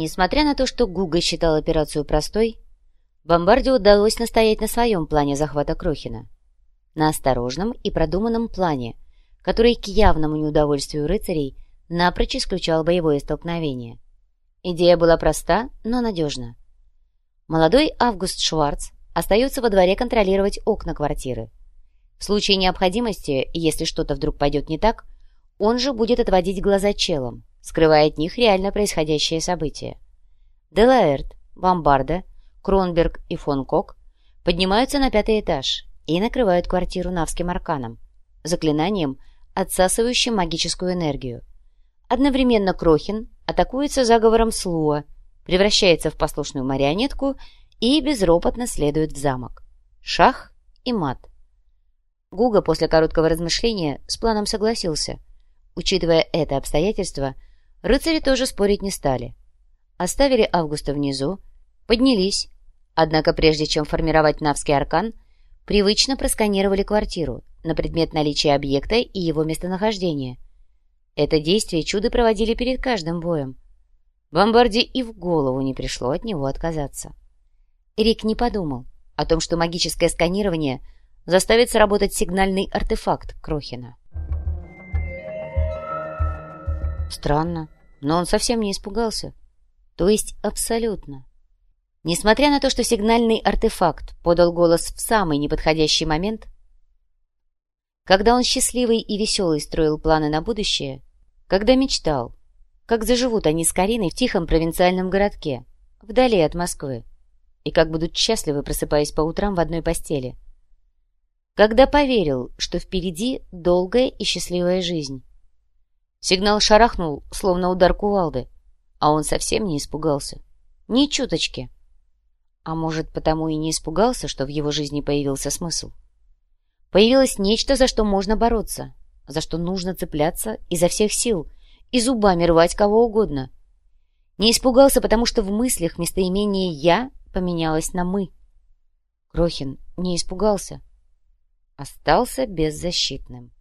Несмотря на то, что Гуга считал операцию простой, Бомбарде удалось настоять на своем плане захвата Крохина. На осторожном и продуманном плане, который к явному неудовольствию рыцарей напрочь исключал боевое столкновение. Идея была проста, но надежна. Молодой Август Шварц остается во дворе контролировать окна квартиры. В случае необходимости, если что-то вдруг пойдет не так, он же будет отводить глаза челом, скрывая от них реально происходящее событие. Делаэрт, Бомбарда, Кронберг и фон Кок поднимаются на пятый этаж и накрывают квартиру навским арканом, заклинанием, отсасывающим магическую энергию. Одновременно Крохин атакуется заговором Слуа, превращается в послушную марионетку и безропотно следует в замок. Шах и мат. Гуга после короткого размышления с планом согласился. Учитывая это обстоятельство, рыцари тоже спорить не стали. Оставили Августа внизу, поднялись, однако прежде чем формировать Навский аркан, привычно просканировали квартиру на предмет наличия объекта и его местонахождения. Это действие чудо проводили перед каждым боем. Бомбарде и в голову не пришло от него отказаться. Рик не подумал о том, что магическое сканирование заставит сработать сигнальный артефакт Крохина. Странно, но он совсем не испугался. То есть абсолютно. Несмотря на то, что сигнальный артефакт подал голос в самый неподходящий момент, когда он счастливый и веселый строил планы на будущее, когда мечтал, как заживут они с Кариной в тихом провинциальном городке, вдали от Москвы, и как будут счастливы, просыпаясь по утрам в одной постели. Когда поверил, что впереди долгая и счастливая жизнь. Сигнал шарахнул, словно удар кувалды, а он совсем не испугался. Ни чуточки. А может, потому и не испугался, что в его жизни появился смысл. Появилось нечто, за что можно бороться, за что нужно цепляться изо всех сил и зубами рвать кого угодно. Не испугался, потому что в мыслях местоимение «я» поменялось на «мы». Крохин не испугался. Остался беззащитным.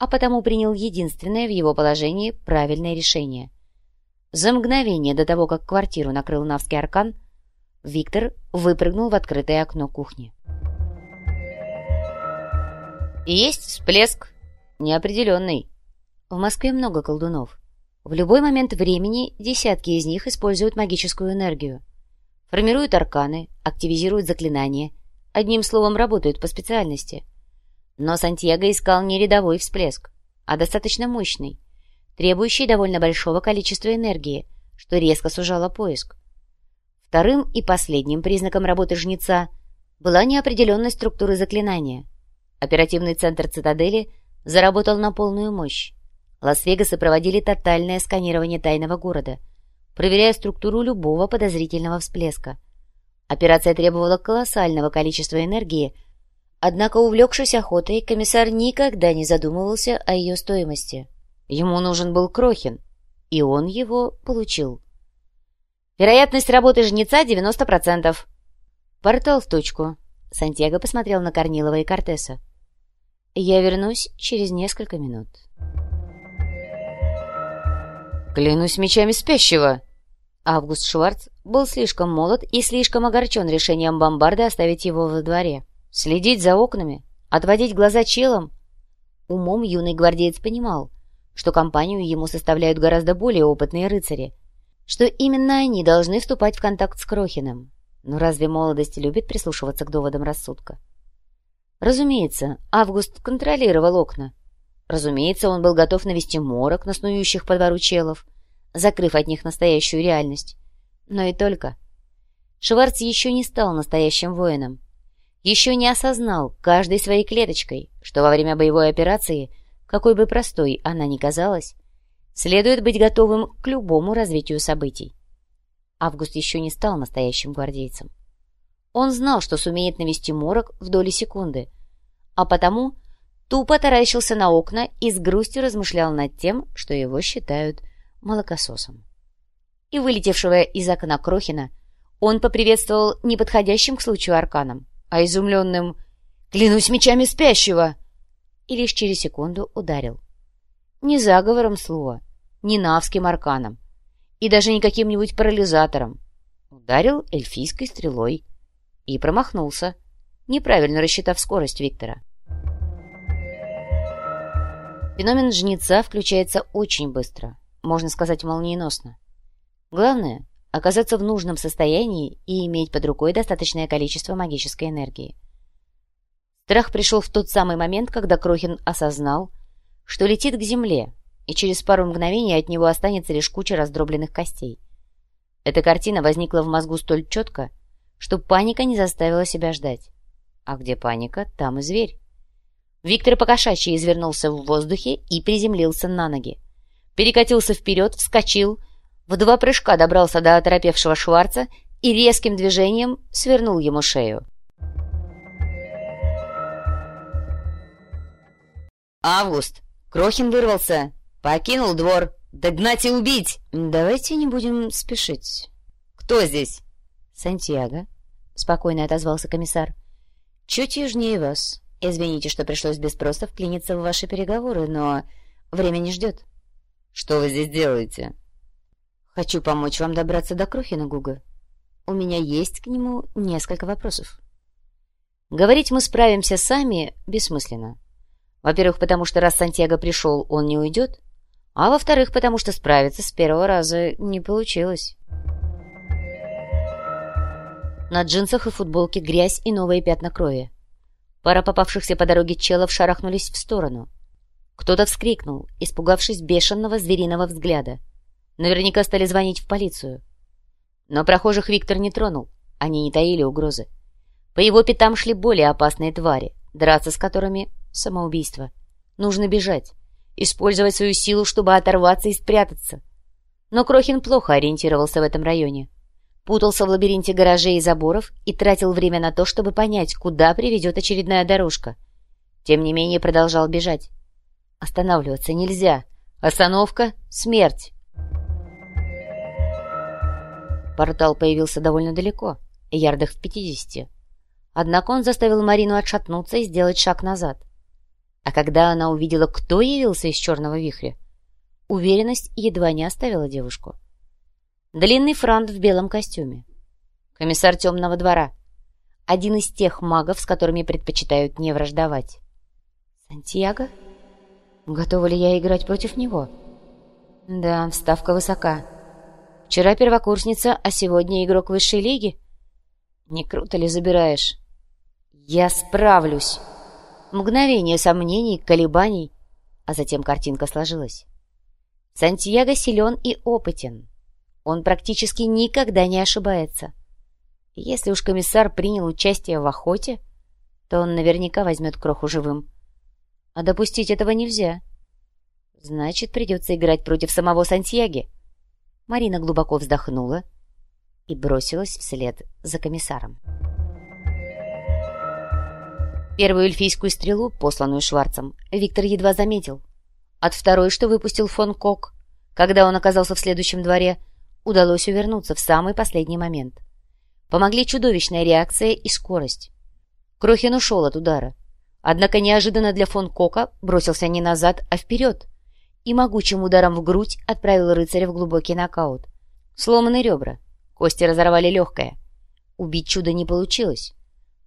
А потому принял единственное в его положении правильное решение. За мгновение до того, как квартиру накрыл Навский аркан, Виктор выпрыгнул в открытое окно кухни. «Есть всплеск. Неопределенный. В Москве много колдунов. В любой момент времени десятки из них используют магическую энергию. Формируют арканы, активизируют заклинания. Одним словом, работают по специальности. Но Сантьяго искал не рядовой всплеск, а достаточно мощный, требующий довольно большого количества энергии, что резко сужало поиск. Вторым и последним признаком работы жнеца была неопределенность структуры заклинания. Оперативный центр цитадели заработал на полную мощь. Лас-Вегасы проводили тотальное сканирование тайного города, проверяя структуру любого подозрительного всплеска. Операция требовала колоссального количества энергии, однако, увлекшись охотой, комиссар никогда не задумывался о ее стоимости. Ему нужен был Крохин, и он его получил. Вероятность работы жнеца 90%. Портал в точку. Сантьяго посмотрел на Корнилова и Кортеса. Я вернусь через несколько минут. «Клянусь мечами спящего!» Август Шварц был слишком молод и слишком огорчен решением бомбарды оставить его во дворе. Следить за окнами, отводить глаза челом. Умом юный гвардеец понимал, что компанию ему составляют гораздо более опытные рыцари, что именно они должны вступать в контакт с Крохиным. Но разве молодость любит прислушиваться к доводам рассудка? Разумеется, Август контролировал окна, Разумеется, он был готов навести морок на снующих по двору челов, закрыв от них настоящую реальность. Но и только. Шварц еще не стал настоящим воином. Еще не осознал каждой своей клеточкой, что во время боевой операции, какой бы простой она ни казалась, следует быть готовым к любому развитию событий. Август еще не стал настоящим гвардейцем. Он знал, что сумеет навести морок в доли секунды, а потому тупо таращился на окна и с грустью размышлял над тем, что его считают молокососом. И вылетевшего из окна Крохина он поприветствовал не подходящим к случаю арканом, а изумленным «Клянусь мечами спящего!» и лишь через секунду ударил. Не заговором слова, не навским арканом, и даже не каким-нибудь парализатором. Ударил эльфийской стрелой и промахнулся, неправильно рассчитав скорость Виктора. Феномен жнеца включается очень быстро, можно сказать молниеносно. Главное — оказаться в нужном состоянии и иметь под рукой достаточное количество магической энергии. Страх пришел в тот самый момент, когда Крохин осознал, что летит к земле, и через пару мгновений от него останется лишь куча раздробленных костей. Эта картина возникла в мозгу столь четко, что паника не заставила себя ждать. А где паника, там и зверь. Виктор покошачьи извернулся в воздухе и приземлился на ноги. Перекатился вперед, вскочил, в два прыжка добрался до оторопевшего Шварца и резким движением свернул ему шею. «Август! Крохин вырвался! Покинул двор! Догнать и убить!» «Давайте не будем спешить». «Кто здесь?» «Сантьяго», — спокойно отозвался комиссар. «Чуть южнее вас. Извините, что пришлось без спроса вклиниться в ваши переговоры, но время не ждет. Что вы здесь делаете? Хочу помочь вам добраться до Крохина, Гуга. У меня есть к нему несколько вопросов. Говорить мы справимся сами бессмысленно. Во-первых, потому что раз Сантьяго пришел, он не уйдет, а во-вторых, потому что справиться с первого раза не получилось. На джинсах и футболке грязь и новые пятна крови. Пара попавшихся по дороге челов шарахнулись в сторону. Кто-то вскрикнул, испугавшись бешеного звериного взгляда. Наверняка стали звонить в полицию. Но прохожих Виктор не тронул, они не таили угрозы. По его пятам шли более опасные твари, драться с которыми — самоубийство. Нужно бежать, использовать свою силу, чтобы оторваться и спрятаться. Но Крохин плохо ориентировался в этом районе путался в лабиринте гаражей и заборов и тратил время на то, чтобы понять, куда приведет очередная дорожка. Тем не менее продолжал бежать. Останавливаться нельзя. Остановка — смерть. Портал появился довольно далеко, ярдах в пятидесяти. Однако он заставил Марину отшатнуться и сделать шаг назад. А когда она увидела, кто явился из черного вихря, уверенность едва не оставила девушку. Длинный франт в белом костюме. Комиссар темного двора. Один из тех магов, с которыми предпочитают не враждовать. Сантьяго? Готова ли я играть против него? Да, ставка высока. Вчера первокурсница, а сегодня игрок высшей лиги? Не круто ли забираешь? Я справлюсь. Мгновение сомнений, колебаний, а затем картинка сложилась. Сантьяго силен и опытен. Он практически никогда не ошибается. Если уж комиссар принял участие в охоте, то он наверняка возьмет кроху живым. А допустить этого нельзя. Значит, придется играть против самого Сантьяги. Марина глубоко вздохнула и бросилась вслед за комиссаром. Первую эльфийскую стрелу, посланную Шварцем, Виктор едва заметил. От второй, что выпустил фон Кок, когда он оказался в следующем дворе, удалось увернуться в самый последний момент. Помогли чудовищная реакция и скорость. Крохин ушел от удара, однако неожиданно для фон Кока бросился не назад, а вперед, и могучим ударом в грудь отправил рыцаря в глубокий нокаут. Сломаны ребра, кости разорвали легкое. Убить чудо не получилось.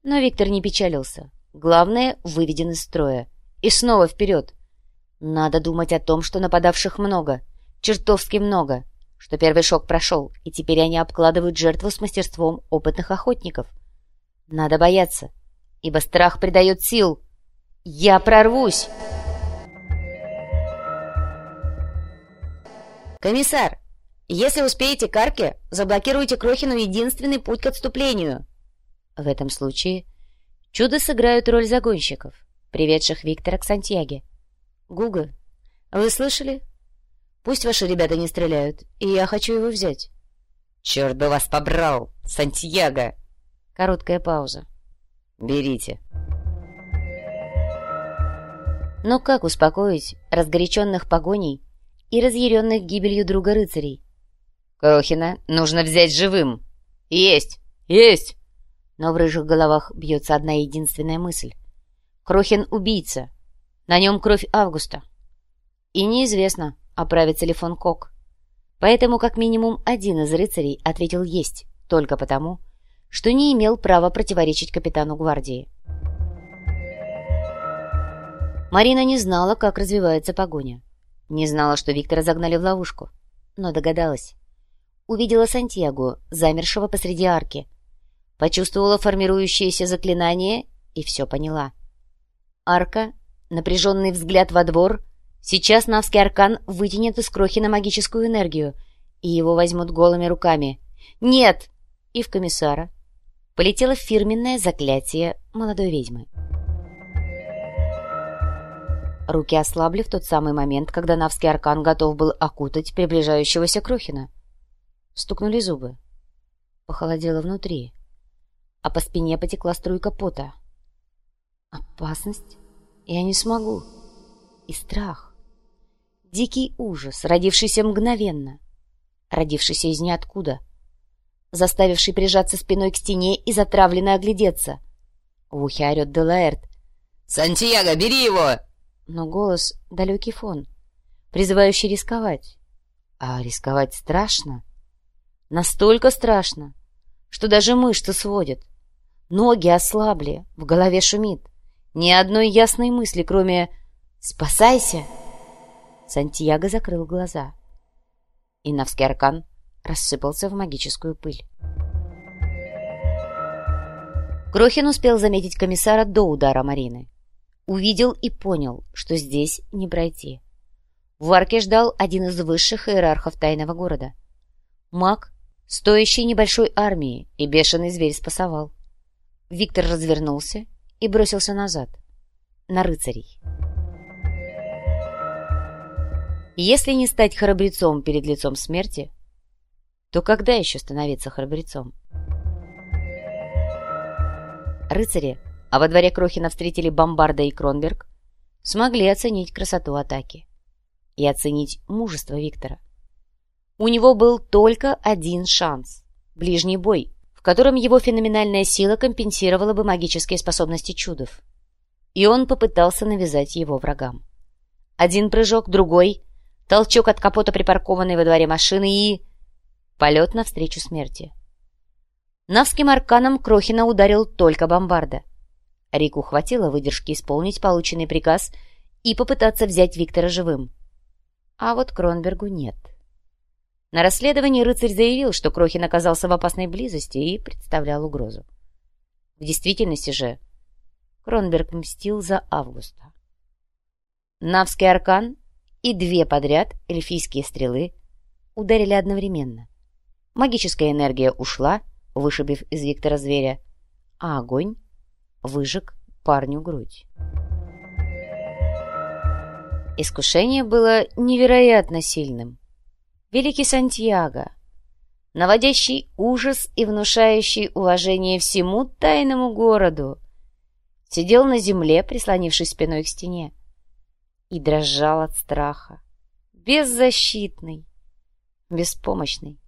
Но Виктор не печалился. Главное, выведен из строя. И снова вперед. Надо думать о том, что нападавших много. Чертовски много что первый шок прошел, и теперь они обкладывают жертву с мастерством опытных охотников. Надо бояться, ибо страх придает сил. Я прорвусь! «Комиссар, если успеете к арке, заблокируйте Крохину единственный путь к отступлению». В этом случае чудо сыграют роль загонщиков, приведших Виктора к Сантьяге. «Гуга, вы слышали? Пусть ваши ребята не стреляют, и я хочу его взять. Черт бы вас побрал, Сантьяго! Короткая пауза. Берите. Но как успокоить разгоряченных погоней и разъяренных гибелью друга рыцарей? Крохина нужно взять живым. Есть! Есть! Но в рыжих головах бьется одна единственная мысль. Крохин — убийца. На нем кровь Августа. И неизвестно, оправится ли фон Кок. Поэтому как минимум один из рыцарей ответил «есть» только потому, что не имел права противоречить капитану гвардии. Марина не знала, как развивается погоня. Не знала, что Виктора загнали в ловушку, но догадалась. Увидела Сантьяго, замершего посреди арки. Почувствовала формирующееся заклинание и все поняла. Арка, напряженный взгляд во двор, сейчас Навский аркан вытянет из крохи на магическую энергию, и его возьмут голыми руками. «Нет!» И в комиссара полетело фирменное заклятие молодой ведьмы. Руки ослабли в тот самый момент, когда Навский аркан готов был окутать приближающегося Крохина. Стукнули зубы. Похолодело внутри, а по спине потекла струйка пота. Опасность? Я не смогу. И страх. Дикий ужас, родившийся мгновенно, родившийся из ниоткуда, заставивший прижаться спиной к стене и затравленно оглядеться. В ухе орет Делаэрт. «Сантьяго, бери его!» Но голос — далекий фон, призывающий рисковать. А рисковать страшно. Настолько страшно, что даже мышцы сводят. Ноги ослабли, в голове шумит. Ни одной ясной мысли, кроме «Спасайся!» Сантьяго закрыл глаза. И Навский аркан рассыпался в магическую пыль. Крохин успел заметить комиссара до удара Марины. Увидел и понял, что здесь не пройти. В арке ждал один из высших иерархов тайного города. Маг, стоящий небольшой армии, и бешеный зверь спасовал. Виктор развернулся и бросился назад, на рыцарей. Если не стать храбрецом перед лицом смерти, то когда еще становиться храбрецом? Рыцари а во дворе Крохина встретили Бомбарда и Кронберг, смогли оценить красоту атаки и оценить мужество Виктора. У него был только один шанс — ближний бой, в котором его феноменальная сила компенсировала бы магические способности чудов. И он попытался навязать его врагам. Один прыжок, другой, толчок от капота припаркованной во дворе машины и... полет навстречу смерти. Навским арканом Крохина ударил только бомбарда — Рику хватило выдержки исполнить полученный приказ и попытаться взять Виктора живым. А вот Кронбергу нет. На расследовании рыцарь заявил, что Крохин оказался в опасной близости и представлял угрозу. В действительности же Кронберг мстил за Августа. Навский аркан и две подряд эльфийские стрелы ударили одновременно. Магическая энергия ушла, вышибив из Виктора зверя, а огонь выжег парню грудь. Искушение было невероятно сильным. Великий Сантьяго, наводящий ужас и внушающий уважение всему тайному городу, сидел на земле, прислонившись спиной к стене, и дрожал от страха. Беззащитный, беспомощный.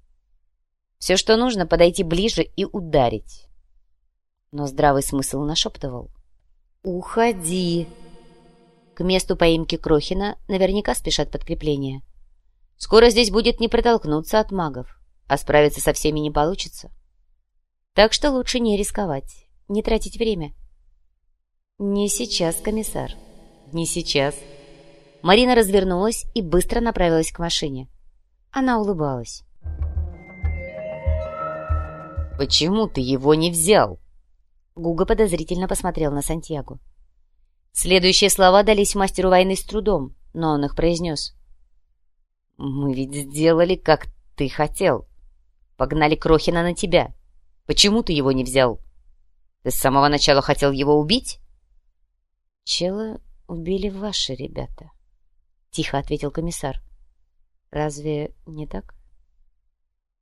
Все, что нужно, подойти ближе и ударить но здравый смысл нашептывал. «Уходи!» К месту поимки Крохина наверняка спешат подкрепления. Скоро здесь будет не протолкнуться от магов, а справиться со всеми не получится. Так что лучше не рисковать, не тратить время. «Не сейчас, комиссар, не сейчас». Марина развернулась и быстро направилась к машине. Она улыбалась. «Почему ты его не взял?» Гуга подозрительно посмотрел на Сантьяго. Следующие слова дались мастеру войны с трудом, но он их произнес. «Мы ведь сделали, как ты хотел. Погнали Крохина на тебя. Почему ты его не взял? Ты с самого начала хотел его убить?» «Чела убили ваши ребята», — тихо ответил комиссар. «Разве не так?»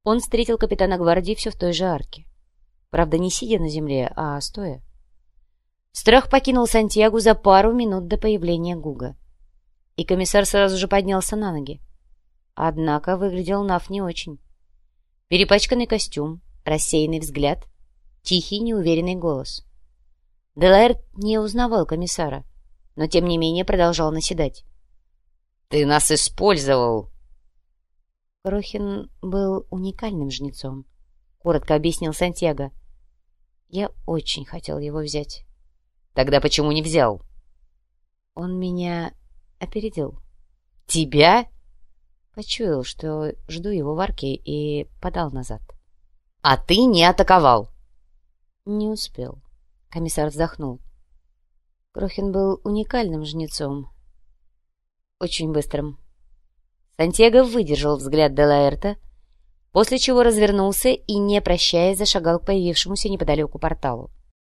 Он встретил капитана гвардии все в той же арке. Правда, не сидя на земле, а стоя. Страх покинул Сантьягу за пару минут до появления Гуга. И комиссар сразу же поднялся на ноги. Однако выглядел Нав не очень. Перепачканный костюм, рассеянный взгляд, тихий, неуверенный голос. Делайр не узнавал комиссара, но тем не менее продолжал наседать. «Ты нас использовал!» Крохин был уникальным жнецом, коротко объяснил Сантьяго. Я очень хотел его взять. Тогда почему не взял? Он меня опередил. Тебя? Почуял, что жду его в арке и подал назад. А ты не атаковал? Не успел. Комиссар вздохнул. Крохин был уникальным жнецом. Очень быстрым. Сантьяго выдержал взгляд Делаэрта, после чего развернулся и, не прощаясь, зашагал к появившемуся неподалеку порталу.